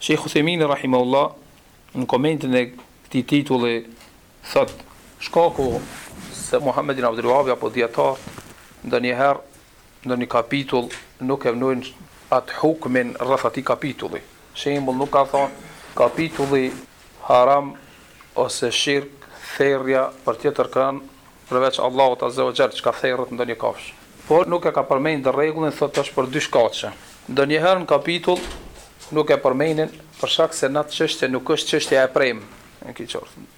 Shejh Uthejmini rahimehullah në komentin e këtij titulli thotë, Shkaku se Muhamed ibn Abdul Wahhabi apo dijetarët ndonjëherë në një kapitull nuk e vnojnë atë hukmin rreth atij kapitulli, shembull nuk ka thënë kapitulli Haram ose Shirk, therrja për tjetër kënd, Përveç Allahut Azze o Xhel therret ndonjë kafshë. Por nuk e ka përmendë rregullin thotë është për dy shkaqe. Ndonjëherë në kapitull nuk e përmendin për shkak se në atë çështje nuk është çështja e premë.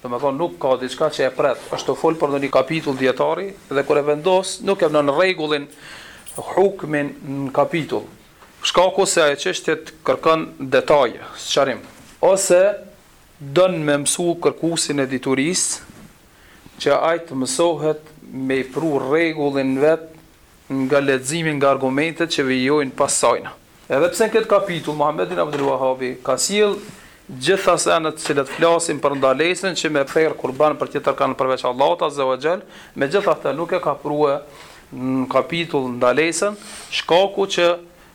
Domethënë nuk ka diçka që e pret, është të flet për ndonjë kapitull dijetari dhe kur e vendos nuk e vnon rregullin, hukmin në kapitull. Shkaku se ajo çështje kërkon detaje, sqarim. Ose don me mësu kërkuesin e diturisë që ai të mësohet me i pru rregullin vet nga leximi nga argumentet që vijojnë pas sajna. Edhe pse në këtë kapitull Muhammed ibn Abdul Wahhabi ka sjellë gjitha senet të cilat flasin për ndalesën që me therë kurban për tjetër kanë përveç Allahut azza wa xhall, megjithatë nuk e ka prue në kapitull ndalesën, shkaku që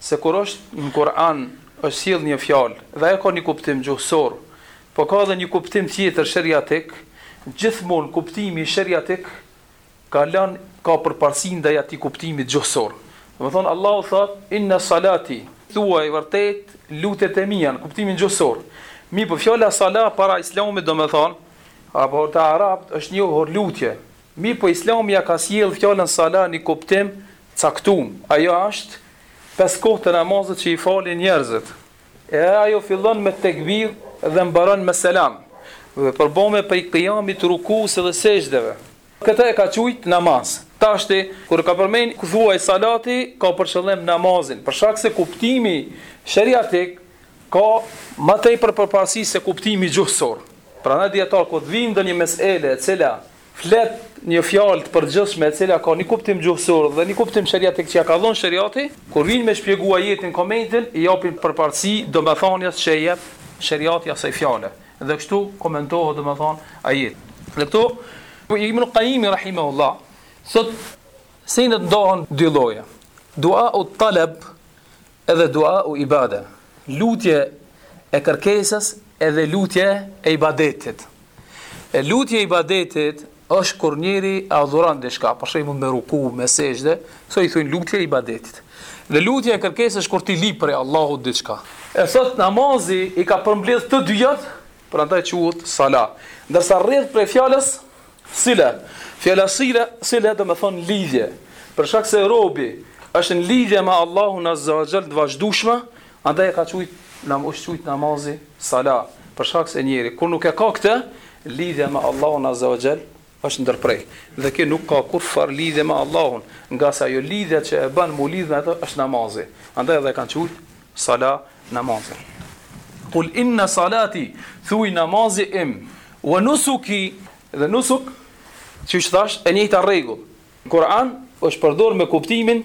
Se kur në Kur'an është sjellë një fjalë dhe ajo ka një kuptim gjuhësor, po ka edhe një kuptim tjetër sheriatik, gjithmonë kuptimi sheriatik ka lanë ka përparësi ndaj atij kuptimit gjuhësor. Domethënë Allahu thotë inna salati, thuaj vërtet lutjet e mia në kuptimin gjuhësor. Mirëpo fjala sala para Islamit domethënë apo te arabët është njohur lutje. Mirëpo Islami ja ka sjellë fjalën sala në një kuptim caktum, ajo asht pesë kohë të namazit që i falin njerëzit, e ajo fillon me tekbir dhe mbaron me selam, dhe përbohet prej kijamit, rukusë dhe sexhdeve, këtë e ka qujt namaz, tashti kur e ka përmen thuaj salati ka për qëllim namazin, për shkak se kuptimi sheriatik ka ma tepër përparësi se kuptimi gjuhësor, prandaj dijetarët kur të vijnë ndonjë mesele e cila flet një fjalë të përgjithshme e cila ka një kuptim gjuhësor dhe një kuptim sheriatik që ja ka dhënë sheriati, kur vijnë me shpjegu ajetin komentin i japin përparësi domethënies që e jep sheriati asaj fjale dhe kështu komentohet domethënë ajeti. Dhe këtu Ibn Kajimi rahimahullah thotë se lutjet ndahen dy lloje. Duau talab Edhe duau ibade, lutje e kërkesës edhe lutje e ibadetit. E lutje e ibadetit është kur njëri e adhuron diçka, për shembull me ruku, me sexhde, kësaj i thonë lutje e ibadetit. Dhe lutja e kërkesës është kur ti lip prej Allahut diçka. E thotë namazi i ka përmbledh të dyjat Prandaj quhet sala. Ndërsa rrjedh prej fjalës sile. Fjala sile, sile domethënë lidhje. Për shkak se robi është në lidhje me Allahun Azza wa Jall të vazhdueshme, andaj e ka quajt, na është quajt namazi sala. Për shkak se njeri kur nuk e ka këtë lidhje me Allahun Azza wa Jall është ndërprerë, dhe ky nuk ka kurrfarë lidhje me Allahun, ngase ajo lidhja që e bën mu lidh me atë është namazi, andaj edhe e kanë quajt sala namazin. Kul inna salati, thuaj namazi im, wa nusuki, dhe nusuk, siç thash, e njëjta rregull. Kur'an është përdorur me kuptimin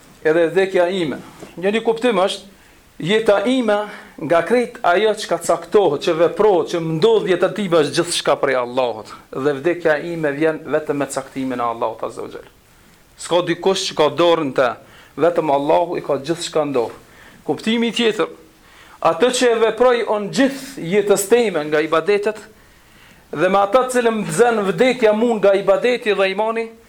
Edhe vdekja ime. Një një kuptim është, jeta ime nga krejt ajo çka caktohet, që veprohet, që më ndodh në jetën time është gjithçka prej Allahut, dhe vdekja ime vjen vetëm me caktimin e Allahut Azza wa Jall. S'ka dikush që ka dorë në te, vetëm Allahu i ka gjithçka n'dorë. Kuptimi tjetër, atë që e veproj unë gjatë jetës teme nga ibadetet, dhe me atë cilën më zen vdekja mu nga ibadeti dhe imani,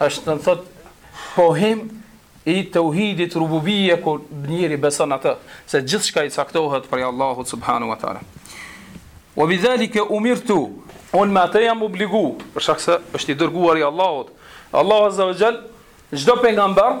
Është do të thotë pohim i teuhidit rububije kur njeri beson atë, se gjithçka i caktohet prej Allahut subhanahu wa ta'ala. Wa bidhalike umirtu, unë me atë jam obligu, për shkak se është i dërguar i Allahut. Allahu azza wa jall, çdo pengamber,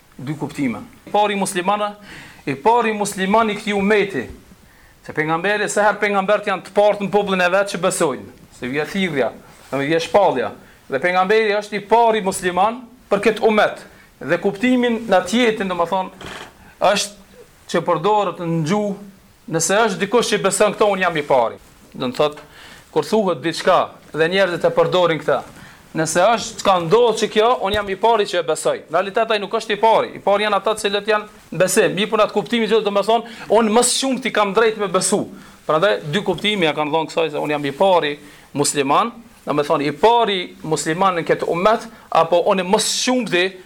dy kuptime. I pari musliman, i pari musliman i këtij ummeti. Se pejgamberi, sa herë pejgambert janë të parët në popullin e vet që besojnë, se vjen thirrja, dhe vjen shpallja. Dhe pejgamberi është i pari musliman për këtë ummet. Dhe kuptimin tjetër, domethënë, është që përdoret në gjuhë Nëse është dikush që i beson këto, unë jam i pari. Do të thotë, kur thuhet diçka dhe njerëzit e përdorin këtë, nëse është ka ndodhur që kjo, unë jam i pari që e besoj. Në realitet ai nuk është i pari. I pari janë ata të cilët janë në besim. Mirëpo atë kuptimin që domethënë, unë më së shumti kam drejt me besu. Prandaj dy kuptime ja kanë dhënë kësaj se unë jam i pari musliman, domethënë i pari musliman në këtë ummet apo unë më së shumti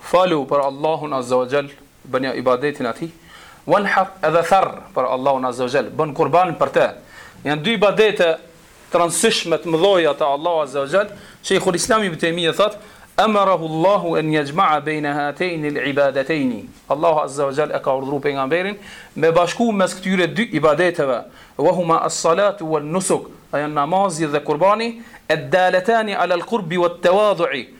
Falu për Allahun Azza wa Jall, bëni ibadetin Atij, Wanhar, edhe therr për Allahun Azza wa Jall, bën kurban për Të. Janë dy ibadete të rëndësishme, të mëdhoja te Allahu Azza wa Jall. Shejhul Islam Ibn Tejmije thotë, Amarahu Allahu an yajma'a bejne hatejni l-ibadatejni, Allahu Azza wa Jall e ka urdhëruar pejgamberin me bashku mes këtyre dy ibadeteve, Wa huma as-salatu wan-nusuk, a janë namazi dhe kurbani, Ad-dallatani 'ala al-qurbi wat-tawadhu'i,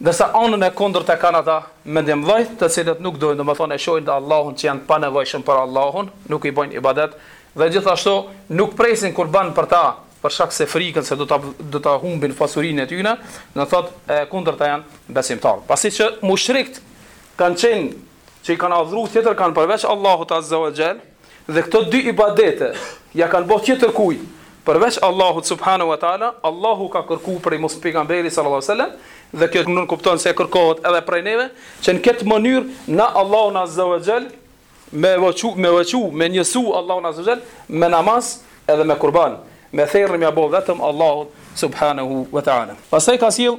Ndërsa anën e kundërt e kanë ata mendjemëdhajtë të cilët nuk dojnë, domethënë e shohin dhe Allahun që janë të panevojshëm për Allahun, nuk i bëjnë ibadet, dhe gjithashtu nuk presin kurban për ta, për shkak se frikën se do ta humbin pasurinë e tyre, do thotë e kundërta janë besimtarët. Pasi që mushrikët kanë qenë që i kanë adhuru tjetër kanë përveç Allahut Azza wa Jall dhe këto dy ibadete ja kanë bërë tjetër kujt përveç Allahut Subhanahu wa Taala Allahu ka kërku prej mas pejgamberit sallallahu alaihi wasallam dhe kjo nënkupton se kërkohet edhe prej neve që në këtë mënyrë na Allahun Azza wa Jall me veçu me veçu me njësu Allahun Azza wa Jall me namaz edhe me kurban me therrë me ja bo vetëm Allahut Subhanahu wa Taala pastaj ka sjell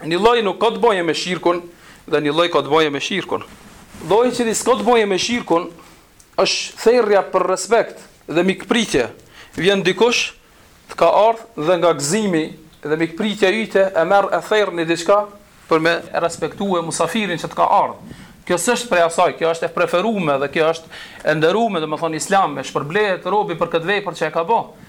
Një lloj nuk ka të bëjë me shirkun dhe një lloj ka të bëjë me shirkun. Lloji i cili s'ka të bëjë me shirkun është therja për respekt dhe mikpritje. Vjen dikush të ka ardhur dhe nga gëzimi dhe mikpritja jote e merr e therr një diçka për me e respektue musafirin që të ka ardhur. Kjo s'është prej asaj, kjo është e preferuar dhe kjo është e nderuar, domethënë Islami e shpërblehet robi për këtë vepër që e ka bërë.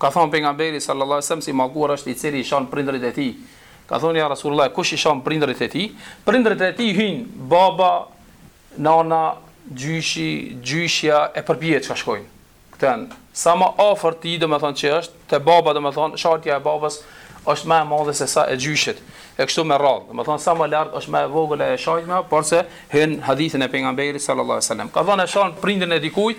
Ka thënë Pejgamberi, sallallahu alejhi ve sellem, se i mallkuar është i cili i shan prindërit e tij. Kanë thënë, ja Rasulullah, kush i shan prindërit e tij? Prindërit e tij hyjnë baba, nana, gjyshi, gjyshja, e përpjetë çka shkojnë. Këto janë. Sa më afër tij, domethënë që është, te baba domethënë, sharja e babës është më e madhe se sa e gjyshit, e kështu me radhë. Domethënë sa më lart është më e vogël ajo e shamja, porse hyn hadithin e Pejgamberit, sallallahu alejhi ve sellem. Ka thënë e shan prindin e dikujt,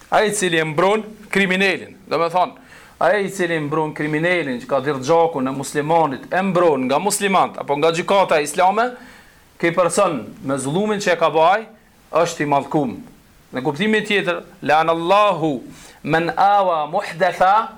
Ai i cili e mbron kriminelin, domethënë, ai i cili mbron kriminelin që ka derdh gjakun e muslimanit, e mbron nga muslimanët apo nga gjykata islame, ky person me zullumin që e ka bë ai, është i mallkum. Dhe kuptimi tjetër, La'anallahu men awa muhdatha,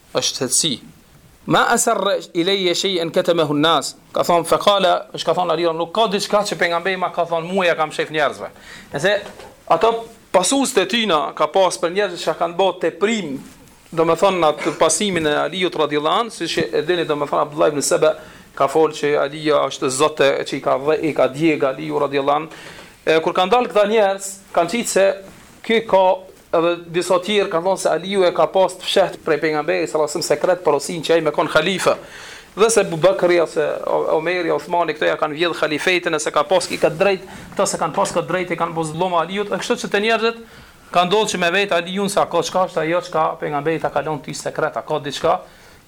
është thellësi. Ma asarra ilayya shay'an katamahu an-nas. Ka thon faqala, është ka thon Aliu, nuk ka diçka që pejgamberi ma ka thon mua ja ka mshef njerëzve. Nëse ato pasues të tina ka pas për njerëz që kanë bërë teprim, domethënë në atë pasimin e Aliut radhiyallahu an, siç e dini domethënë Abdullah ibn Saba ka fol që Aliu është Zot e që i ka dhe i ka djeg Aliu radhiyallahu an. E kur kanë dalë këta njerëz, kanë thënë se ky ka Edhe disa tjerë kanë thënë se Aliu e ka pas të fshehtë prej Pejgamberit sallallahu alajhi wasallam sekret porosinë që ai me kon halife dhe se Ebu Bekri ose Omeri, Uthmani këto ja kanë vjedhë halifetin e s'e ka pas këtë drejt, këta s'e kanë pas këtë drejt i kanë bo zullum Aliut, e kështu që te njerëzit ka ndodhë që me vejtë Aliun se a ka çka është ajo çka Pejgamberi ta ka lënë ty sekret, a ka diçka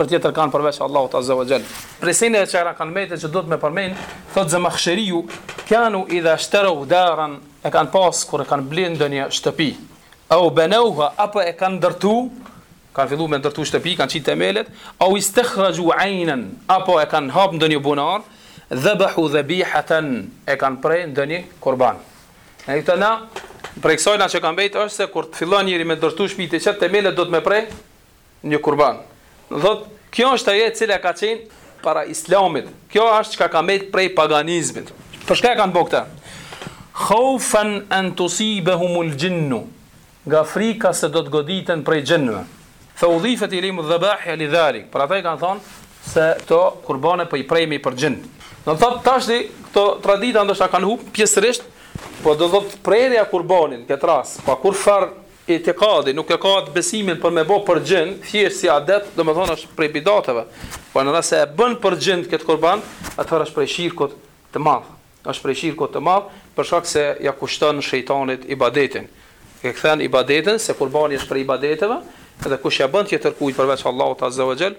Për tjetër kanë përveç Allahut azza wa jall. Prej sendeve që na kanë mbetë që duhet me përmend, thotë Zamakhshariu, kanu idha ishtarau daran, e kanë pas kur e kanë blerë ndonjë shtëpi, au banauha apo e kanë ndërtu, kanë filluar me ndërtu shtëpi, kanë çit temelet, au istakhraju aynan, apo e kanë hap ndonjë bunar, dhabahu dhabihatan, e kanë pre ndonjë kurban. Në këtë na prej kësaj na që kanë mbetë është se kur të fillon njëri me ndërtu shtëpi të çet temelet duhet me pre një kurban. Do thotë, kjo është ajo e cila ka qenë para Islamit. Kjo është çka ka mbet prej paganizmit. Për çka e kanë bërë këtë? Khaufan an tusibahumul jinnu. Nga frika se do të goditen prej xhenëve. Fa udhifat ilayhim adh-dhabaih li dhalik. Pra ata i kanë thënë se këto kurbane po i prejmë për xhin. Do të thotë tash këto tradita ndoshta kanë humbë pjesërisht, po do të thotë prerja kurbanit në këtë rast, pa kurfar Itikadi, nuk e ka atë besimin për me bo për xhin, thjesht si adet, domethënë është prej bidateve. Po nëse e bën për xhin këtë kurban, atëherë është prej shirkut të madh. Është prej shirkut të madh, për shkak se ia kushton shejtanit ibadetin. E kthen ibadetin, se kurbani është prej ibadeteve, dhe kush ia bën tjetërkujt përveç Allahut azza wa xhel,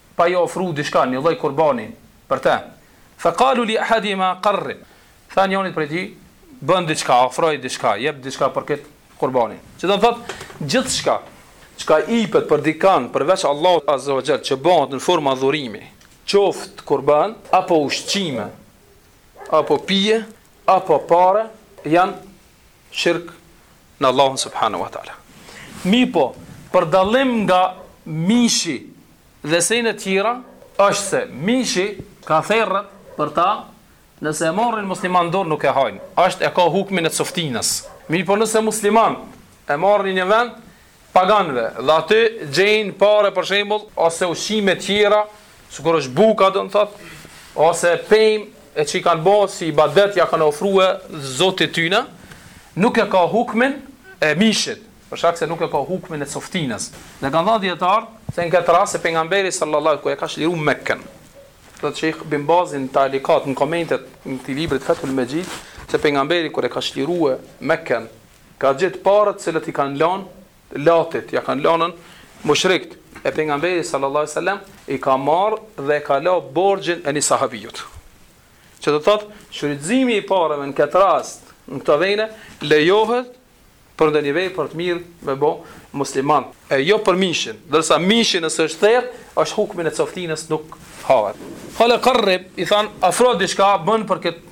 pa i ofru diçka, një lloj kurbanin, për të. Fe kalu li ahadihima qarrib, thanë njërit prej tyre, bën diçka, ofroj diçka, jep diçka për këtë kurbanin. Që do të thotë, gjithçka çka ipet për dikën përveç Allahut azza wa jall, që bëhet në formë adhurimi, qoftë kurban, apo ushqime, apo pije, apo pare, janë shirk në Allahun subhanahu wa taala. Mirpo, për dallim nga mishi dhe senet e tjera, është se mishi ka therret për ta, nëse e marrin muslimant n'dorë nuk e hanë, është e ka hukmin e coftinës. Mirpo nëse muslimant e marrin një vend, t'paganëve dhe aty gjejnë pare për shembull ose ushqime të tjera sikur është buka do të thotë ose pemë e që i kanë bo si ibadet ia kanë ofru zotit t'tyne nuk e ka hukmin e mishit për shkak se nuk e ka hukmin e coftinës dhe kanë thënë dijetarët se në këtë rast se pejgamberi sallallahu alaihi wasallam kur e ka çliru Mekën do të thotë sheh bin Bazi n'talikat në komentet e këtij librit Fethul Mexhid se pejgamberi kur e ka çliruar Mekën Ka gjet paret të cilat i kanë lanë Latit ia kanë lanun mushrikt e pejgamberi sallallahu alejhi wasallam i ka marrë dhe e ka la borxhin e një sahabijut që do thot shfrytëzimi i pareve në këtë rast në këto vene lejohet për ndonjë vepër të mirë me bë muslimani e jo për mishin ndërsa mishi nëse është therr është hukmi e coftinës nuk hahet qala qarrib i thanë afro diçka bën për këtë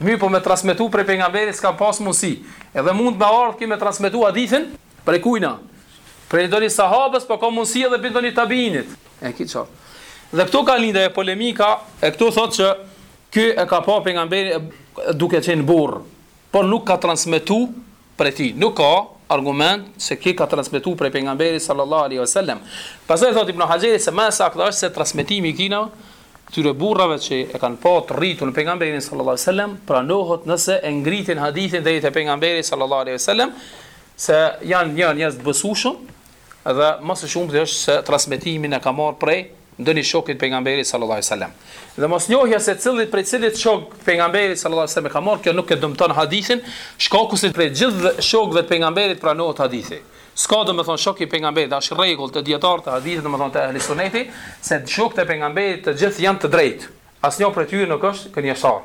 Mirëpo me transmetu prej pejgamberit s'ka pas mundësi. Edhe mundet me ardhë ky me transmetu hadithin? Prej kujna? Prej ndonjë sahabës, po ka mundësi edhe prej ndonjë tabiinit. E ki çfarë? Dhe këtu ka lindë edhe polemika, e këtu thotë që ky e ka pa pejgamberin duke qenë burrë, por nuk ka transmetu prej tij nuk ka argument se ky ka transmetu prej pejgamberit sallallahu alaihi wasallam. Pastaj thotë Ibn Hajeri se më e sakta është se transmetimi i këtyre këtyre burrave që e kanë pa të rritur pejgamberin sallallahu alaihi wasallam pranohet nëse e ngritin hadithin deri te pejgamberi sallallahu alaihi wasallam se janë njerëz të besueshëm Dhe më së shumti është se transmetimin e ka marrë prej ndonjë shoku të Pejgamberit sallallahu alejhi ve sellem. Dhe mosnjohja se cili prej cilit shok të Pejgamberit sallallahu alejhi ve sellem e ka marrë, kjo nuk e dëmton hadithin, shkaku se prej gjithë shokëve të Pejgamberit pranohet hadithi. S'ka domethënë shok i Pejgamberit, është rregull te dijetarët e hadithit, domethënë te ehli suneti, se shokët e Pejgamberit të gjithë janë të drejtë. Asnjë prej tyre nuk është gënjeshtar.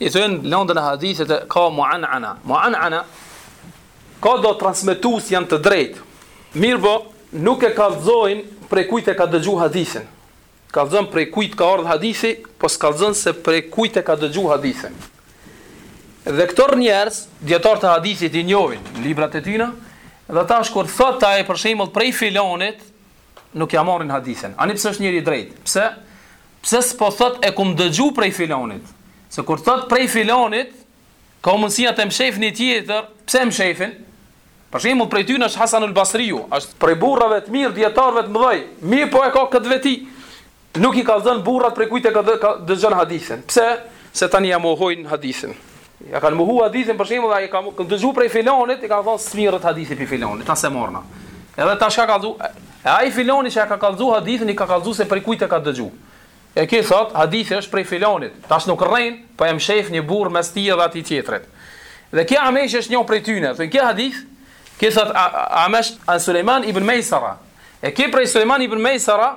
I thënë në lëndën e hadithit e ka mu'an'ana. Mu'an'ana ka do transmetues janë të drejtë. Mirëpo, nuk e kallëzojnë prej kujt e ka dëgju hadithin. Kallëzon prej kujt ka ardhë hadithi, po s'kallëzon se prej kujt e ka dëgju hadithin. Dhe këta njerëz, dijetarët e hadithit i njovin, n'librat e tyne, dhe tash kur thot ai për shembull prej filonit, nuk ja marrin hadithin. Ani pse është njeri i drejt? Pse? Pse s'po thot e kum dëgju prej filonit? Se kur thot prej filonit, ka mundësi aty e mshef një tjetër, pse e mshefin? Për shembull prej tyne është Hasanul Basriu, është prej burrave të mirë, dijetarëve të mëdhenj, mirëpo e ka këtë veti, nuk i kallzon burrat prej kujt e dëgjon hadithin. Pse? Se tani ja mohojnë hadithin. Ja kanë mohu hadithin për shembull, ai ka dëgju prej filanit, i ka thonë s'mirret hadithi pi filanit, ta s'e morën. Edhe tash ka kallzu, e ai filani që e ka kallzu hadithin, i ka kallzu se prej kujt e ka dëgju. E kur thot, hadithi është prej filanit, tash nuk rrein, po e mshef një burr mes tij dhe atij tjetrit. Dhe ky A'mesh është një prej tyne, thënë kja hadith, ke thot A'mesh an Sulejman ibn Mejsara, e ke prej Sulejman ibn Mejsara,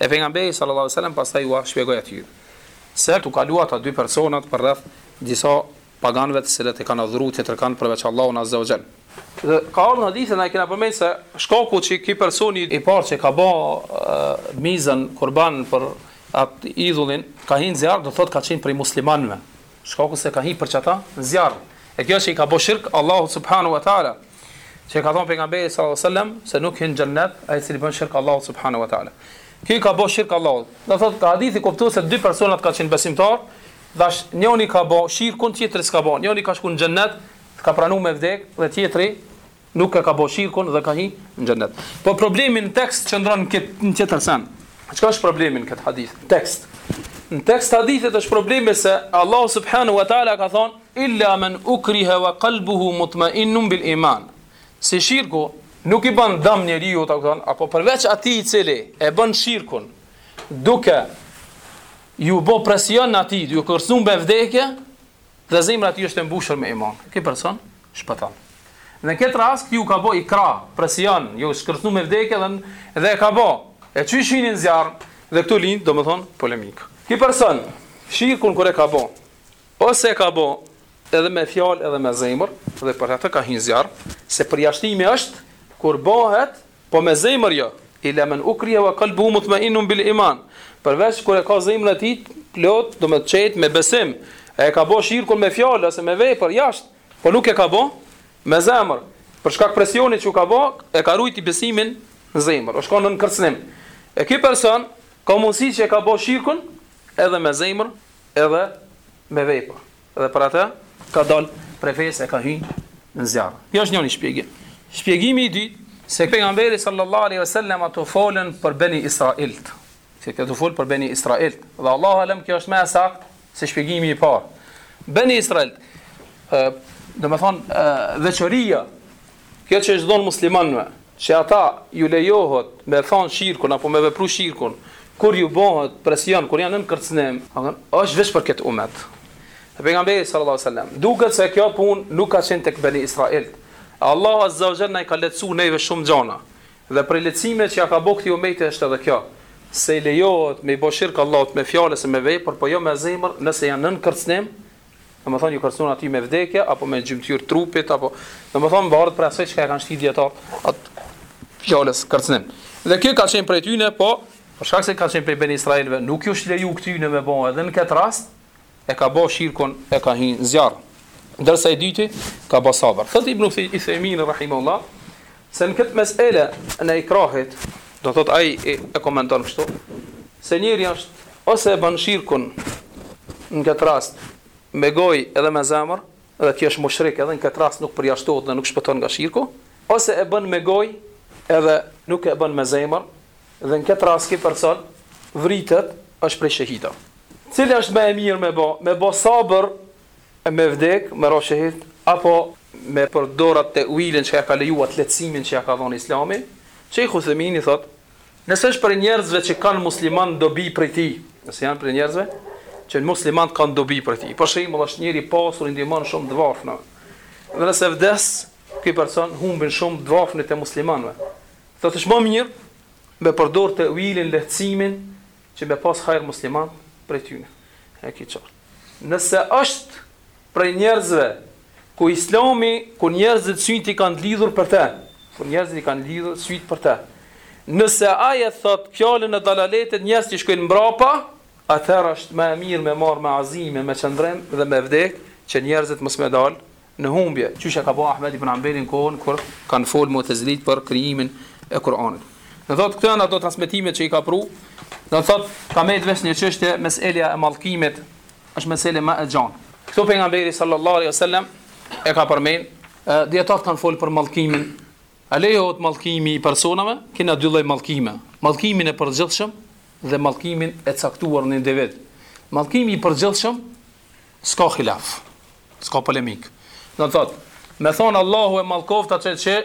E Pejgamberi sallallahu alejhi ve selam pastaj ua shpjegoi atyre se tu kalu ata dy personat përreth disa paganëve të cilët e kanë adhuru tjetër kënd përveç Allahun azza wa jall. Dhe ka ardhur në hadithe na e kena përmend se shkaku që ky personi i parë që ka ba mizën kurban për atë idhullin ka hi n'zjarr do thotë ka qenë prej muslimanëve. Shkaku se ka hi për çata në zjarr. E kjo që i ka bo shirk Allahut subhanahu wa taala. Që ka thon pejgamberi sallallahu alaihi wasallam se nuk hyn n'xhennet ai që i bën shirk Allahut subhanahu wa taala. Ky ka bo shirk Allahut. Do thot nga hadithi kuptohet se dy personat kanë qenë besimtar, tash njëri ka bo shirkun tjetri s'ka bo. Njëri ka shku në xhennet, ka pranu me vdek dhe tjetri Nuk e ka bo shirkun dhe ka hi në xhennet. Po problemi në tekst qëndron në një tjetër sen. Çka është problemi në këtë hadith? Tekst. Në tekst hadithit është problemi se Allahu subhanahu wa taala ka thonë illa man ukriha wa qalbuhu mutma'innun bil iman. Se shirku nuk i bën dëm njeriut, a kupton, apo përveç atij i cili e bën shirkun duke ju bë presion atij, duke ju kërcënuar me vdekje, Dhe zemra e tij është e mbushur me iman. Ky person shpëton. Në këtë rast iu ka bo ikrah, presion, ju është kërcnu me vdekje dhe dhe e ka bo. E qysh hin në zjarr dhe këtu lind, domethën polemik. Ky person shirkun kur e ka bo, ose e ka bo edhe me fjalë edhe me zemër dhe për atë ka hi në zjarr, se përjashtimi është kur bëhet Po me zemër jo, ila men ukriha wa kalbuhu mutma'inun bil iman, përveç kur e ka zemrën e tij plot, domethënë të qetë me besim, e ka bo shirkun me fjalë ose me vepër jashtë, po nuk e ka bo me zemër, për shkak presionit që iu ka bo, e ka rujt besimin në zemër, është kon nën kërcënim. E ky person ka mundësi që e ka bo shirkun edhe me zemër edhe me vepër. Dhe për atë ka dal prej fesë e ka hy në zjarr. Ky është njëri shpjegim. Shpjegimi i dytë se pejgamberi sallallahu alaihi wasallam po fol për beni Israilt. Se këtu fol për beni Israilt. Dhe Allahu alem kjo është më e saktë se shpjegimi i parë. Beni Israilt, ë, domethënë veçoria Kjo që u është dhonë muslimanëve, që ata ju lejohet me thanë shirkun apo me vepru shirkun, kur ju bohet presion, kur janë nën kërcënim, është veç për këtë umet. Dhe pejgamberi sallallahu alaihi wasallam, duket se kjo punë nuk ka qenë tek Beni Israilt. Allahu azza wa jall na i ka lehtësu neve shumë gjana. Dhe prej lehtësimeve që ia ka bo këtij umeti është edhe kjo, se i lejohet me i bo shirk Allahut me fjalë ose me vepër, por jo me zemër, nëse janë nën kërcënim, Domethonë ju kërcnun aty me vdekje, apo me gjymëtyrë trupit, apo... Domethonë bardhë për asoj që ka e kanë shti dijetarët te fjala kërcnim. Dhe kjo ka qenë prej tyne, po, për shkak se ka qenë prej Beni Israilve, nuk ju është leju këtyne me bo edhe në këtë rast, e ka bo shirkun, e ka hi në zjarr. Ndërsa i dyti, ka bo sabër. Thotë Ibnu Uthejmini, rahimullah, Se në këtë meselen e ikrahit, do të thotë ai e komenton kështu, se njëri është ose e bën shirkun në këtë rast me gojë edhe me zemër, edhe ky është mushrik, edhe në këtë rast nuk përjashtohet dhe nuk shpëton nga shirku, ose e bën me gojë edhe nuk e bën me zemër, dhe në këtë rast ky person vritet, është prej shehidëve. Cila është më e mirë me bë? Me bë sabër Me vdek, me ra shehid, apo. Me përdorë teuilin që ja ka leju atë lehtësimin që ja ka dhënë Islami, Shejh Uthejmini thotë. Nëse është prej njerëzve që kanë muslimanët dobi prej tij, nëse janë prej njerëzve që muslimanët kanë dobi prej tij. Për shembull, është njeri i pasur i ndihmon shumë të varfërve. Dhe nëse vdes, ky person humbin shumë të varfërit e muslimanëve. Thotë është më mirë me përdor teuilin lehtësimin që me pas hajër muslimanët prej tyre. E ki çort. Nëse është prej njerëzve ku Islami, ku njerëzit sytë i kanë lidhur për të, ku njerëzit i kanë lidhur sytë për të. Nëse ai e thot fjalën e dalaletit, njerëzit i shkojnë mbrapa, atëherë është më e mirë me marr me azime, me qëndrim dhe me vdek që njerëzit mos me dalë në humbje, qysh e ka bo Ahmed ibn Hanbeli në kohën kur kanë fol Mu'tazilitë për krijimin e Kur'anit. Do thotë këto janë ato transmetime që i ka pru, do thotë ka me vesh një çështje meseleja e mallkimit, është meselë ma e gjanë. Këto pejgamberi sallallahu alaihi wasallam e ka përmend, dijetarët kanë fol për mallkimin. A lejohet mallkimi i personave? Kena dy lloj mallkime. Mallkimin e përgjithshëm dhe mallkimin e caktuar në individ. Mallkimi i përgjithshëm s'ka hilaf. S'ka polemikë. Do të thotë, me thonë Allahu e mallkoftë atë që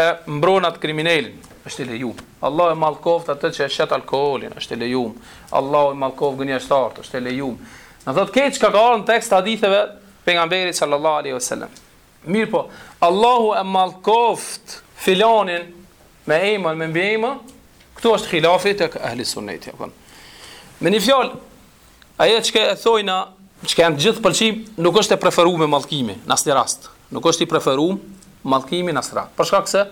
e mbron atë kriminelin, është e lejuar. Allahu e mallkoftë atë që e shet alkoolin, është e lejuar. Allahu e mallkoftë gënjeshtart, është e lejuar. Do thotë krejt çka ka ardhur në tekst të haditheve pejgamberit sallallahu alaihi wasallam. Mirëpo, Allahu e mallkoftë filanin me emër, me mbiemër, këtu është khilafi tek ahli sunneti, apo. Me një fjalë, Ajo që e thojna, që janë të gjithë pëlqim, nuk është e preferume mallkimi në asnjë rast. Nuk është i preferuar mallkimi në asnjë rast. Për shkak se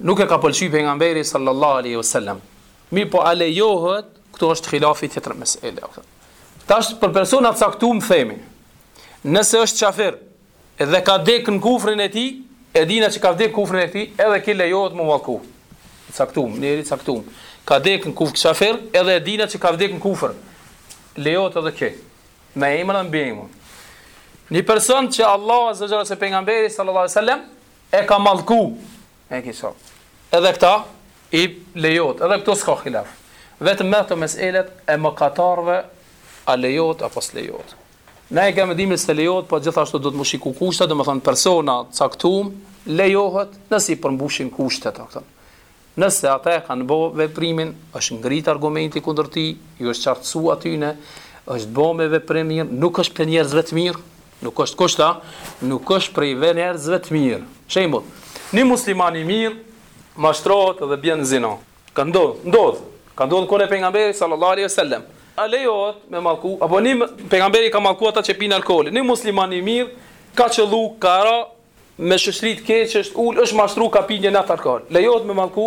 nuk e ka pëlqyer pejgamberi sallallahu alaihi wasallam. Mirëpo a lejohet, këtu është xilafi tjetër mesela. Tash për persona të caktuar themi, nëse është qafir, Edhe ka dek në kufrin e tij, e dina që ka vdek në kufrin e tij, edhe ky lejohet me mallku. Caktum, njeri i caktum. Ka dek në kufr kafir, edhe e dina që ka vdek në kufër. Lejohet edhe ky. Me emër dhe mbiemër. Një person që Allah azza xhalla ose pejgamberi sallallahu alaihi wasallam e ka mallku E ke qartë. Edhe këta i lejohet, edhe këtu s'ka hilaf. Vetëm me ato meselet e mëkatarëve a lejohet apo s'lejohet. Ne e kemi mendimin se lejohet, po gjithashtu duhet me shiku kushtet, domethënë persona të caktum, lejohet nëse i përmbushin kushtet, do thonë. Nëse ata e kanë bo veprimin, është ngrit argumenti kundër tij, ju është qartësu atyne, është bo me veprim mirë, nuk është prej njerëzve të mirë, Nuk është qysh tha, nuk është prej ve njerëzve të mirë. Shembull, një musliman i mirë mashtrohet dhe bjen në zina. Ka ndodhur, ndodh. Ka ndodhur në kohë të pejgamberit sallallahu alaihi wasallam. A lejohet me mallku? Apo një pejgamberi ka mallku ata që pinë alkoolin. Një musliman i mirë ka qëllu, ka ra me shoqëri të keqe, është ul, është mashtru, ka pi një natë alkool. Lejohet me mallku?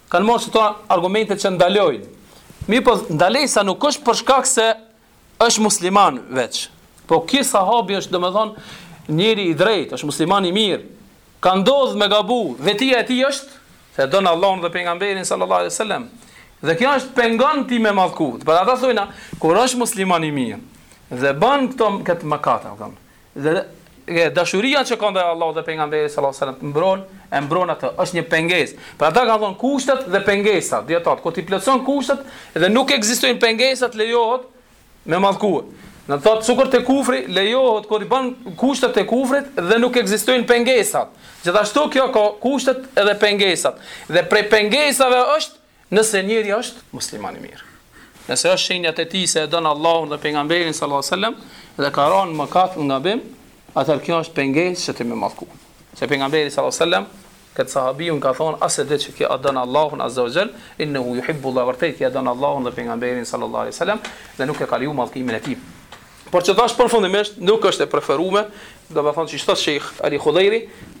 Kanë marrë këto argumente që ndalojnë. Mirëpo ndalesa nuk është për shkak se është musliman veç. Po ky sahabi është domethënë njeri i drejtë, është musliman i mirë. Ka ndodhur me gabu, vetia e tij është se don Allahun dhe pejgamberin sallallahu alaihi wasallam. Dhe kjo e pengon ty me mallkut. Për ata thonë, kur është musliman i mirë dhe bën këto këtë mëkat, apo Dhe dashuria që ka ndaj Allahut dhe pejgamberit sallallahu alajhi wasallam e mbron e mbron atë është një pengesë për ata kanë thon kushtet dhe pengesat dijetarët kur t'i plotson kushtet dhe nuk ekzistojnë pengesat lejohet me mallkuar domethënë sikur te kufri lejohet kur i bën kushtet e kufrit dhe nuk ekzistojnë pengesat gjithashtu kjo ka kushtet edhe pengesat dhe prej pengesave është Nëse njeri është musliman i mirë. Nëse është shenja e tij se e don Allahun dhe pejgamberin sallallahu alajhi wasallam dhe ka rënë në mëkat në gabim, atëherë kjo është pengesë që ti me mallku. Se pejgamberi sallallahu alajhi wasallam këtë sahabiun ka thonë a s'e di që ky e don Allahun azza wa jall, innehu yuhibbu Allahu vërtet që e don Allahun dhe pejgamberin sallallahu alajhi wasallam dhe nuk e ka leju mallkimin e tij. Por siç thashë përfundimisht nuk është e preferume, domethënë siç thotë Sheikh Ali Khudhejri,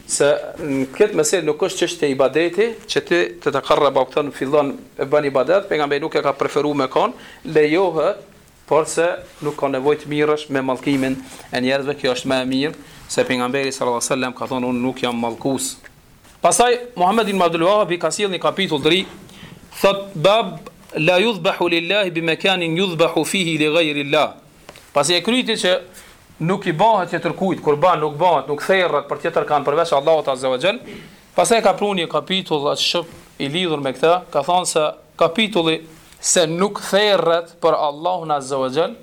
se në këtë meselë nuk është çështje ibadeti, që ti te çka me ba këtë, fillon e bën ibadet, pejgamberi nuk e ka preferuar me kon, lejohet, por se nuk ka nevojë të mirresh me mallkimin e njerëzve, kjo është më e mirë, se pejgamberi sallallahu alaihi wasallam ka thonë unë nuk jam mallkues. Pastaj Muhamed ibn Abdul Wahhabi ka sjellë një kapitull të ri, thotë bab la yudhbahu lillahi bi makanin yudhbahu fihi li ghayri llah. Pasi e kreu që nuk i bëhet tjetërkujt kurban, nuk bëhet, nuk therret për tjetërkënd përveç Allahut azza wa xhall, pastaj ka pru një kapitull që është i lidhur me këtë, ka thënë se kapitulli se nuk therret për Allahun azza wa xhall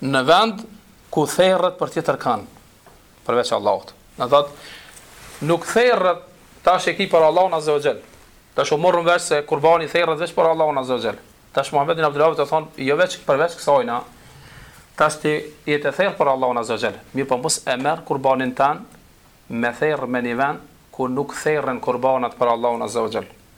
në vend ku therret për tjetërkënd. përveç Allahut. Domethënë, nuk theret tash e ki për Allahun Azze o Gjell. Tash u morëm vesh se kurbani theret veç për Allahun Azze o Gjell. Tash Muhammed ibn Abdul Wahhabi të thotë, jo veç përveç kësajna, tash ti je tu therë për Allahun Azze o Gjell. Mirëpo mos e merr kurbanin tand me therë me një vend, ku nuk theren kurbanat për Allahun Azze o Gjell.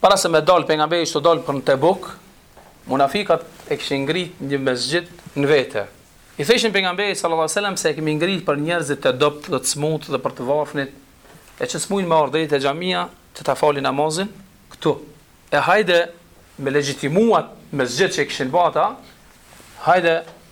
Para se me dalë pejgamberi tu dalë për në Tebuk, munafikat e kishin ngrit një mesxhit në vete. I thëshin pejgamberit sallallahu alejhi ve selam se e kemi ngrit për njerëzit e dobët dhe të smutë dhe për të varfnit e që s'mujn me ardhë te xhamia që ta falin namazin këtu. E hajde me legjitimu at mesxhid që e kishin ba ata, hajde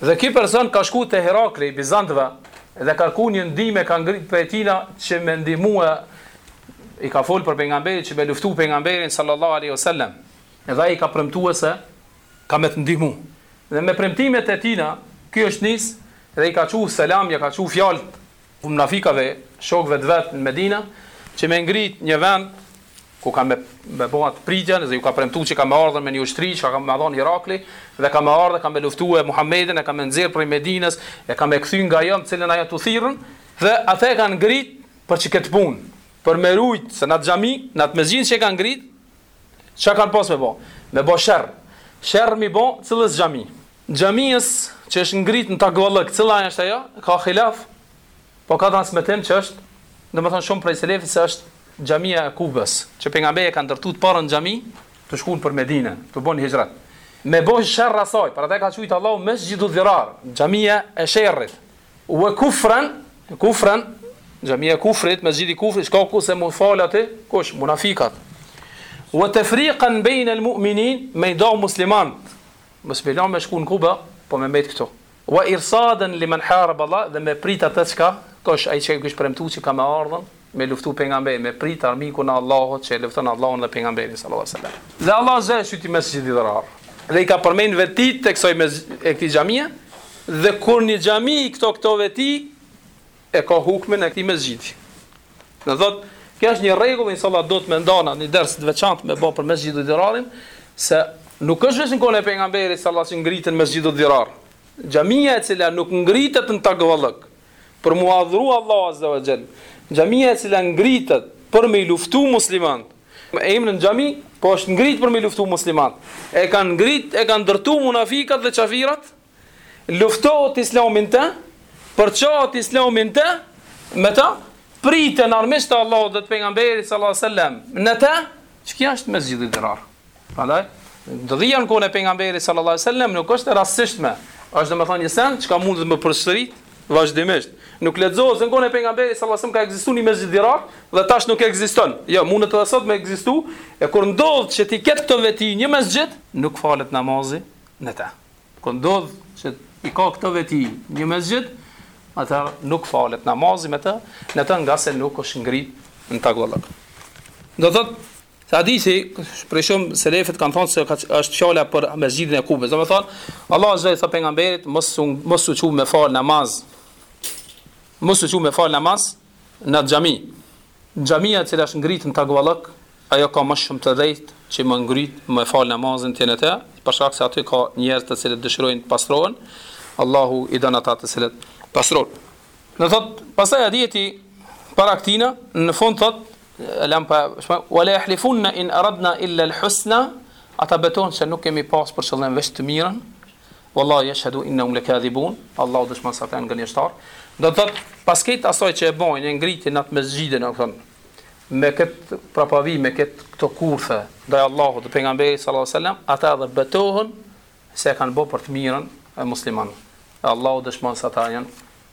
Dhe ky person ka shku te Herakli i Bizantëve dhe ka kërku një ndihmë ka kërku prej tina që me ndihmue i ka fol për pejgamberin që me luftu pejgamberin sallallahu alejhi ve sellem dhe ai i ka premtue se ka me të ndihmu dhe me premtimet e tina ky është nis dhe i ka çu selam ja ka çu fjalët munafikëve, shokëve të vet në Medinë, që me ngrit një vend ku ka me bo atë pritjen, dhe ju ka premtu që ka me ardhur me një ushtri, që ka me dhon Hirakli, dhe ka me ardhur, ka me luftue Muhammedin, e ka me nxjerr prej Medinës, e ka me kthy nga ajo në cilën ajo t'u thirrën, dhe atë e kanë ngrit për qit punë, për me rujt, se në atë xhami, në atë mesxhid që e kanë ngrit, çka kanë pas me bo? Me bo sherr. Sherr mi bo, cilës xhami? Xhamisë që është ngrit në Takvallëk, cila është ajo? Ka hilaf, po ka transmetim që është, domethënë shumë prej selefit se është Xhamia e Kubës, që pejgamberi e ka ndërtuar të parën xhami, tu shku për Medinë, tu bo hixhret. Me bo sherr asaj, për atë e ka qujt Allahu Mesxhidu Dhirar, xhamia e sherrit. U e kufran, kufran, xhamia e kufrit, mesxhidi i kufrit, shkaku se me u fal aty, kush munafikat. Wa tafriqan bain al-mu'minin, me nda muslimant. Mos me la me shku në Kuba, po me mbet këtu. Wa irsadan liman haraba Allah, dhe me prit atë çka, kush ai që e kish premtu që ka me ardhën me luftu pejgamberin, me prit armikun e Allahut që e lufton Allahun dhe pejgamberin sallallahu alejhi wasallam. Dhe Allah azza e qujti mesxhidi dhirar. Dhe i ka përmend vetitë e kësaj e këtij xhamie, dhe kur një xhami i ka këto veti e ka hukmin e këtij mesxhidi. Do thotë, kjo është një rregull inshallah do të mundona një ders të veçantë me bë për mesxhidu dhirarin se nuk është vetëm kohën e pejgamberit sallallahu alaihi wasallam që ngritet mesxhidu dhirar. Xhamia e cila nuk ngritet në takvallëk për me u adhuru Allahu azza wa jall. Xhamia e cila ngritet për me luftu muslimanët. Emrin xhami, po është ngrit për me luftu muslimanët. E kanë ngrit, e kanë ndërtu munafikat dhe qafirat Luftohet islami n'të, përçahet islami n'të, me të, pritën armiqt e Allahut dhe të pejgamberit sallallahu alaihi wasallam. Në të, qikjo është mesxhidi dirar. Prandaj, ndodhia në kohën e pejgamberit sallallahu alaihi wasallam, nuk është rastësishme, është domethënë një sen, çka mundet me u përsërit, vazhdimisht. Nuk lexohet se në kohën e pejgamberit sallallahu alajhi wasallam ka ekzistuar një mesxhid dirar dhe tash nuk ekziston. Jo, mund edhe sot me ekzistu, e kur ndodh që t'i ket këto veti një mesxhid, nuk falet namazi në të. Kur ndodh që i ka këto veti një mesxhid, atëherë nuk falet namazi me të, në të ngase nuk është ngrit në takvallëk. Do thot se hadithi, po shumë selefët kanë thënë se është fjala për mesxhidin e Kubës. Domethënë, Allahu azza wa jalla pejgamberit mos mos u çu me fal namaz. Mos u çu me fal namaz në xhami. Xhamia e cila është ngrit në takvallëk, ajo ka më shumë të drejtë që me u ngrit, me fal namazin ti në të, për shkak se aty ka njerëz të cilët dëshirojnë të pastrohen, Allahu i don ata të cilët pastrohen. Do thot, pastaj ajeti para këtina, në fund thot, lam pa, wa la yahlifun in aradna illa al-husna, ata betohen se nuk kemi pas për qëllim veç të mirën, Wallahi yashhadu innahum lakathibun, Allahu dëshmon se ata janë gënjeshtarë. Do të thotë, pas këtë asaj që e bojnë, e ngritin atë mesxhide, domethënë, me këtë prapavi, me këtë këto kurthe ndaj Allahut dhe pejgamberit sallallahu alajhi wasallam, ata edhe betohen se e kanë bërë për të mirën e muslimanëve. Allahu dëshmon se ata janë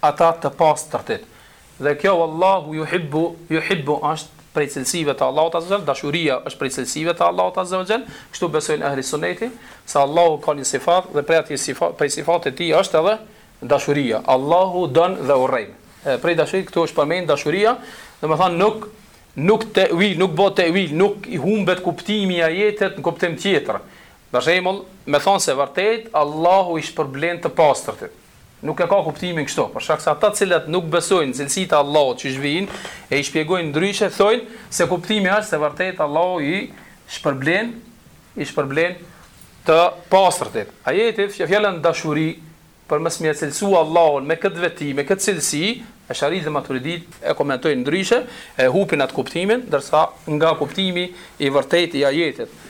ata të pastërtit. Dhe kjo Wallahu yuhibbu yuhibbu është prej cilësive të Allahut azza wa xhel, dashuria është prej cilësive të Allahut azza wa xhel, kështu besojnë ehli sunneti, se Allahu ka një sifat dhe prej atij sifat, prej sifateve të tij është edhe dashuria. Allahu don dhe urren. E, prej dashurisë këtu është përmend dashuria, domethënë nuk nuk te'vil, nuk bëhet te'vil, nuk i humbet kuptimi i ajetit në kuptim tjetër. Për shembull, me thënë se vërtet Allahu i shpërblen të pastërtit. Nuk e ka kuptimin kështu, për shkak se ata të cilët nuk besojnë në cilësitë e Allahut që vijnë e i shpjegojnë ndryshe, thonë se kuptimi është se vërtet Allahu i shpërblen, i shpërblen të pastërtit. Ajeti që fjalën dashuri për mos me cilësu Allahun me këtë veti, me këtë cilësi, esharitë dhe maturiditë e komentojnë ndryshe, e hupin atë kuptimin, ndërsa nga kuptimi i vërtet i ajetit,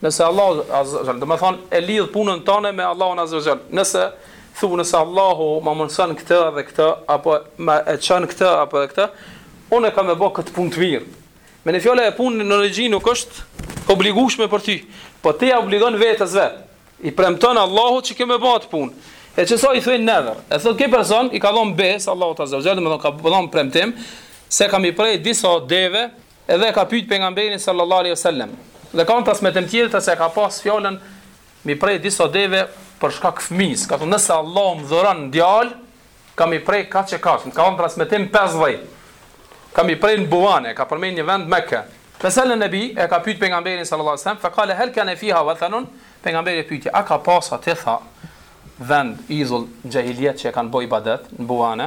Nëse Allahu azza wa jall, do të thotë e lidh punën tënde me Allahun azza wa jall, nëse thu nëse Allahu ma mundëson këtë dhe këtë, apo ma e çon këtë apo dhe këtë, unë e kam me bo këtë punë të mirë. Me një fjale ajo punë në origjinë nuk është obligushme për ty, po ti ja obligon vetës vetë, i premton Allahu që ke me bo atë punë. E kësaj i thuin nedhër, e thot ky person, i ka dhon besë, Allahut azza wa jall, domethon ka dhon premtim, se ka m'i pre disa deve, Edhe e ka pyet Pejgamberin sallallahu alejhi ve sellem. Dhe ka në transmetim tjetër se e ka pas fjalën m'i pre disa deve për shkak fëmis. Ka thonë nëse Allahu më dhuron djalë, kam m'i pre kaq e kaq. Ka në transmetim 50. Kam m'i pre në Buvane, ka përmend një vend Mekë. Fese'elen Nabi e ka pyet pejgamberin sallallahu alajhi wasallam, faqale hal kana fiha wathanun? Pejgamberi e pyeti, a ka pas aty tha vend idhull në xhahilijet që e kanë bë ibadet në Buane?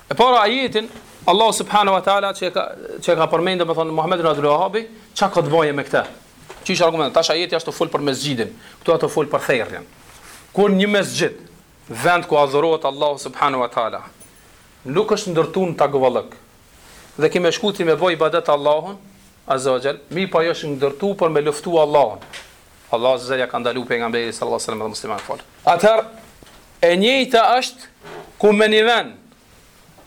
E para ajetin, Allahu subhanahu wa taala që ka që ka përmendur domethënë Muhammed ibn Abdul Wahhab, çka ka të bëjë me këtë? Qysh argument, tash ajeti është tu fol për mesxhidin, këtu a tu fol për therjen. Kur një mesxhid, vend ku adhurohet Allahu subhanahu wa taala, nuk është ndërtuar në takvallëk. Dhe ke me shku ti me bo ibadet Allahun, azza wa jall, mi pa po është ndërtuar për me luftu Allahun. Allahu azza jalla ka ndalu pejgamberin sallallahu alaihi wasallam dhe muslimanët m'u fal. Atëherë e njëjta është kur një vend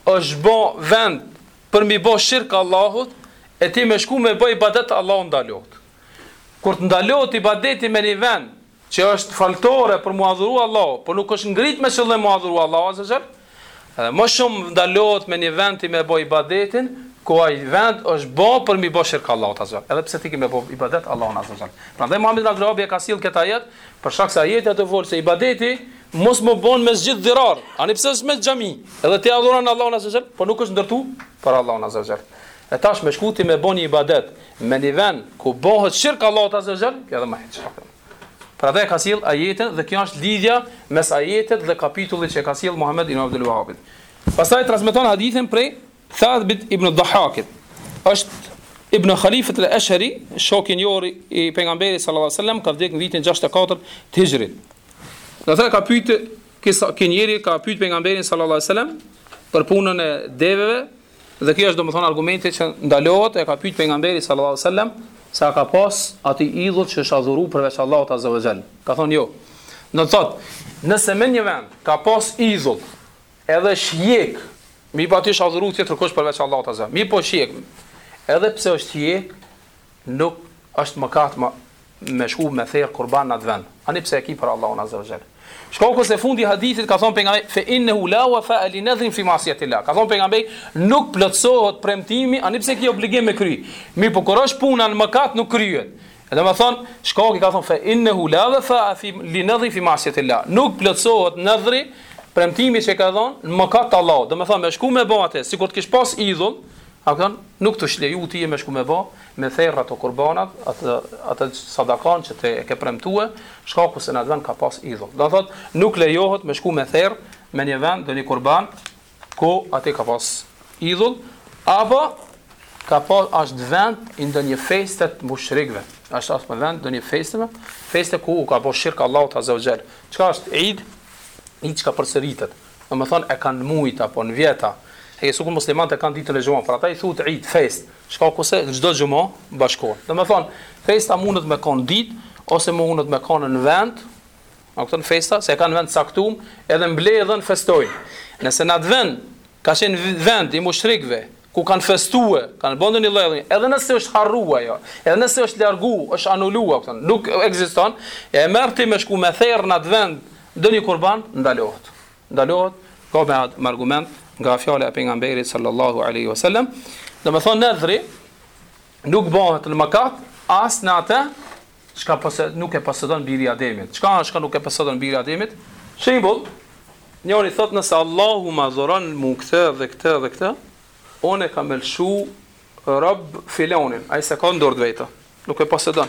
është bë vend për m'i bë shirk Allahut e ti me shku me bë ibadet Allahut ndalohet. Kur të ndalohet ibadeti me një vend që është faltore për m'u adhuru Allahu, por nuk është ngrit me qëllim m'u adhuru Allahu azza jalla, Edhe më shumë ndalohet me një vend ti me bo ibadetin, ku ai vend është bo për mi bo shirk Allahut azza xal. Edhe pse ti ke me bo ibadet Allahut azza xal. Prandaj Muhamed ibn Abdul Wahhab e ka sill këtë ajet, për shkak se ajeti aty fol se ibadeti mos me bo n'mesxhid dhirar. Ani pse është xhami? Edhe ti adhuron Allahun azza xal, po nuk është ndërtu për Allahun azza xal. E tash me shku ti me bo një ibadet me një vend ku bëhet shirk Allahut azza xal, kjo edhe më hiç. Prandaj e ka sjellë ajetin dhe kjo është lidhja mes ajetit dhe kapitullit që e ka sjellë Muhamed ibn Abdul Wahhabit. Pastaj transmeton hadithin prej Thabit ibn Dhahhakit. Është Ibn Khalifat al-Ashari, shok i njohur i pejgamberit sallallahu alaihi wasallam, ka vdekur në vitin 64 të Hijrit. Do të ka pyetë kisa ky njeri ka pyet pejgamberin sallallahu alaihi wasallam për punën e deveve, Dhe kjo është domethënë argumenti që ndalohet e ka pyt pejgamberi sallallahu alajhi wasallam se a ka pas aty idhull që është adhuru përveç Allahut azza wa jall. Ka thonë jo. Do të thotë, nëse me një vend ka pas idhull, edhe shqek, mi pa t'ish adhuru tjetër kush përveç Allahut azza. Mirëpo shqek. Edhe pse është shqek, Nuk, është mëkat me shku me therë kurban në atë vend. Ani pse e ki për Allahun azza wa jall. Shkaku se fundi i hadithit ka thënë pejgamberi fe innehu la wafa'a li nedhrin fi ma'siyatillah. Ka thënë pejgamberi nuk plotësohet premtimi ani pse ki obligim me kry. Mirëpo kur është puna në mëkat nuk kryhet. Domethon, shkaku ka thon fe innehu la wafa'a fi li nedhrin fi ma'siyatillah. Nuk plotësohet nedhri premtimi që ka dhënë në mëkat të Allahut. Domethonë me shku me ba te, sikur të kish pas idhull, A kupton, Nuk t'ish leju ty me shku me ba, me therr ato kurbanat, atë, atë sadakanë që ti e ke premtue, shkaku se në atë vend ka pas idhull. Do të thotë, nuk lejohet me shku me therr me një vend, ndonjë kurban, ku atje ka pas idhull, apo ka pas, është vend i ndonjë feste të mushrikëve. Është pas vend i ndonjë festeve, feste ku u ka bërë shirk Allahut azza wa jall. Çka është Eid? Eid çka përsëritet. Domethënë e kanë n'mujt apo n'vjeta. E ke sikur muslimanët e kanë ditën e xhuma, prej ata i thuhet Eid, festë. Shkaku se çdo xhuma bashkohen. Domethënë, festa mundet me kon ditë ose mundet me kon n'vend, a kupton festa, se e kanë vend të caktuar, edhe mbledhen festojnë. Nëse n'atë vend ka qenë vend i mushrikëve, ku kanë festue, kanë bo ndonjë lloj adhurimi, edhe nëse është harru ajo, edhe nëse është largu, është anulue, a kupton, nuk ekziston, e mo ti me shku me therr n'atë vend, Ndonjë kurban ndalohet. Ndalohet ka me, me argument nga fjala e pejgamberit sallallahu alaihi wasallam, domethonë nedhri nuk bëhet në mëkat as në atë çka nuk e posedon biri Ademit. Çka është që nuk e posedon biri Ademit? Shembull, njëri thot nëse Allahu ma dhuron mu këtë dhe këtë dhe këtë, unë e kam lëshu rob filanin, ai s'e ka n'dorë t' vetë, nuk e posedon.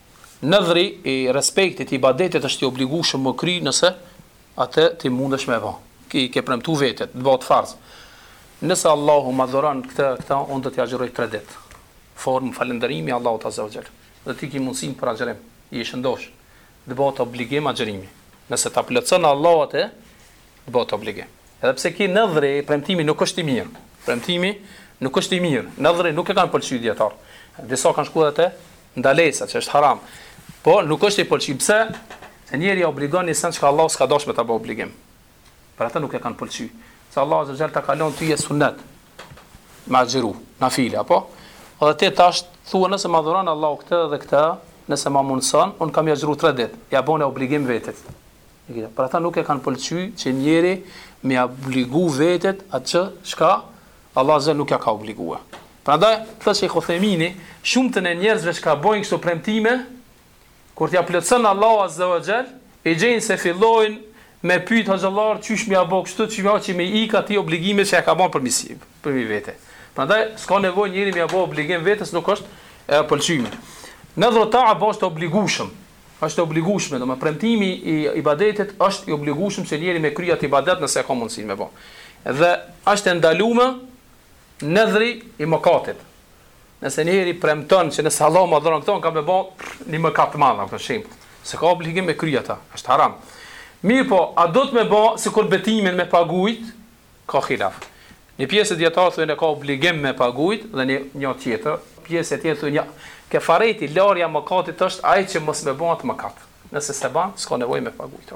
Nëdhri i respektit, ibadetit është i obligushëm më kry nëse atë ti mundesh me ba. Qi i ke premtu vetet, të bëhet farz. Nëse Allahu ma dhuron këtë, këta, unë do t'i agjëroj tre dit. Formë falënderimi Allahut Azza wa Jall. Dhe ti ki mundësinë për agjërim, je i shëndosh. Të bëhet obligim agjërimi. Nëse ta plotëson Allahu atë, të bëhet obligim. Edhe pse ki nëdhri, premtimi nuk është i mirë. Premtimi nuk është i mirë. Nëdhri nuk e kanë pëlqy dijetarët. Disa kanë shku edhe te ndalesa që është haram. Po nuk është i pëlqim. Pse? Se njeri ia obligon një send që Allahu s'ka dashur me ta bë obligim. Për atë nuk e kanë pëlqy. Se Allahu azza xal ta ka lon ty sunnet. Me agjiru nafile apo? Edhe ti tash thua nëse ma dhuron Allahu këtë dhe këtë, nëse ma mundson, un kam me i agjiru 3 ditë. Ja bën obligim vetit. Gjithë. Për ata nuk e kanë pëlqy që njeri me obligu vetet atë që çka Allahu nuk ja ka obligue. Prandaj, thotë Shejh Uthejmini, shumtën e njerëzve çka bëjnë këso premtime, kur t'ja plotëson Allahu azza wa xhall, i gjen se fillojnë me pyet hoxhallarët qysh me ja bo kështu, qysh me ja bo që me i ikë atij obligimit që ja ka ba përmi si, përmi vete. Prandaj, s'ka nevojë njeri me ja bo obligim vetes, nuk është e pëlqyme. Nedhru ta'ab është e obligushëm, është e obligushme, domethënë premtimi i ibadetit është i obligushëm që njeri me kry atë ibadet nëse e ka mundësinë me ba. Dhe është e ndalume Nedhri i mëkatit. Nëse njëri premton që nëse Allahu më dhuron këta, unë kam me bë një mëkat të madh, apo shemb. S'e ka obligim me kry ata, është haram. Mirëpo, a do të me bë sikur betimin me pagujt? Ka hilaf. Një pjesë e dijetarëve thonë e ka obligim me pagujt dhe një një tjetër, pjesa tjetër thonë jo. Kefareti, larja e mëkatit është ai që mos me bë atë mëkat. Nëse s'e bën, s'ka nevojë me pagujt.